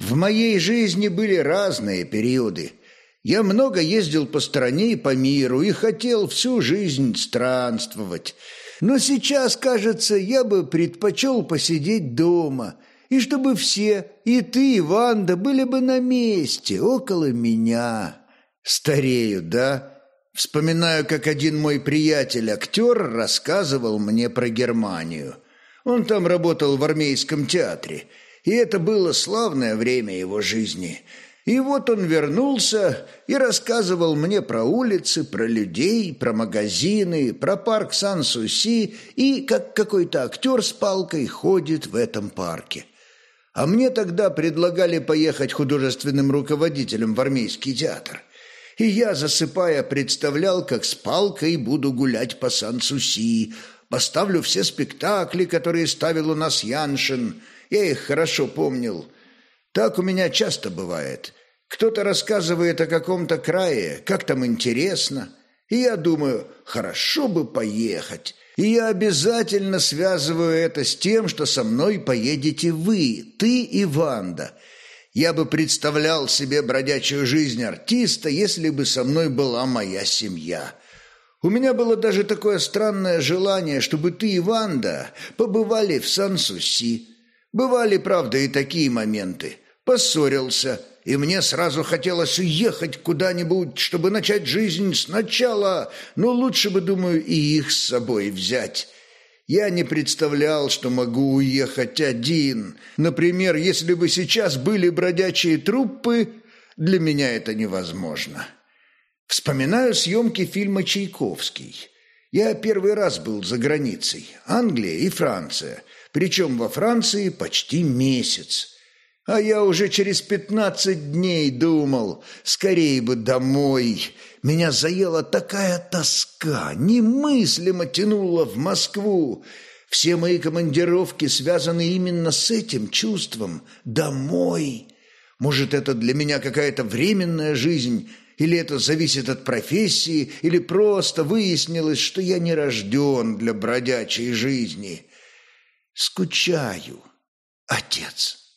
В моей жизни были разные периоды. Я много ездил по стране и по миру и хотел всю жизнь странствовать. Но сейчас, кажется, я бы предпочел посидеть дома, и чтобы все, и ты, и Ванда, были бы на месте, около меня. Старею, да? Вспоминаю, как один мой приятель-актер рассказывал мне про Германию. Он там работал в армейском театре, и это было славное время его жизни – и вот он вернулся и рассказывал мне про улицы, про людей, про магазины, про парк Сан-Суси и как какой-то актер с палкой ходит в этом парке. А мне тогда предлагали поехать художественным руководителем в армейский театр. И я, засыпая, представлял, как с палкой буду гулять по Сан-Суси, поставлю все спектакли, которые ставил у нас Яншин. Я их хорошо помнил – так у меня часто бывает. Кто-то рассказывает о каком-то крае, как там интересно. И я думаю, хорошо бы поехать. И я обязательно связываю это с тем, что со мной поедете вы, ты и Ванда. Я бы представлял себе бродячую жизнь артиста, если бы со мной была моя семья. У меня было даже такое странное желание, чтобы ты и Ванда побывали в Сан-Суси. Бывали, правда, и такие моменты. Поссорился, и мне сразу хотелось уехать куда-нибудь, чтобы начать жизнь сначала, но лучше бы, думаю, и их с собой взять. Я не представлял, что могу уехать один. Например, если бы сейчас были бродячие труппы, для меня это невозможно. Вспоминаю съемки фильма «Чайковский». Я первый раз был за границей, Англия и Франция, причем во Франции почти месяц. А я уже через пятнадцать дней думал, скорее бы домой. Меня заела такая тоска, немыслимо тянула в Москву. Все мои командировки связаны именно с этим чувством «домой». Может, это для меня какая-то временная жизнь, или это зависит от профессии, или просто выяснилось, что я не рожден для бродячей жизни. Скучаю, отец».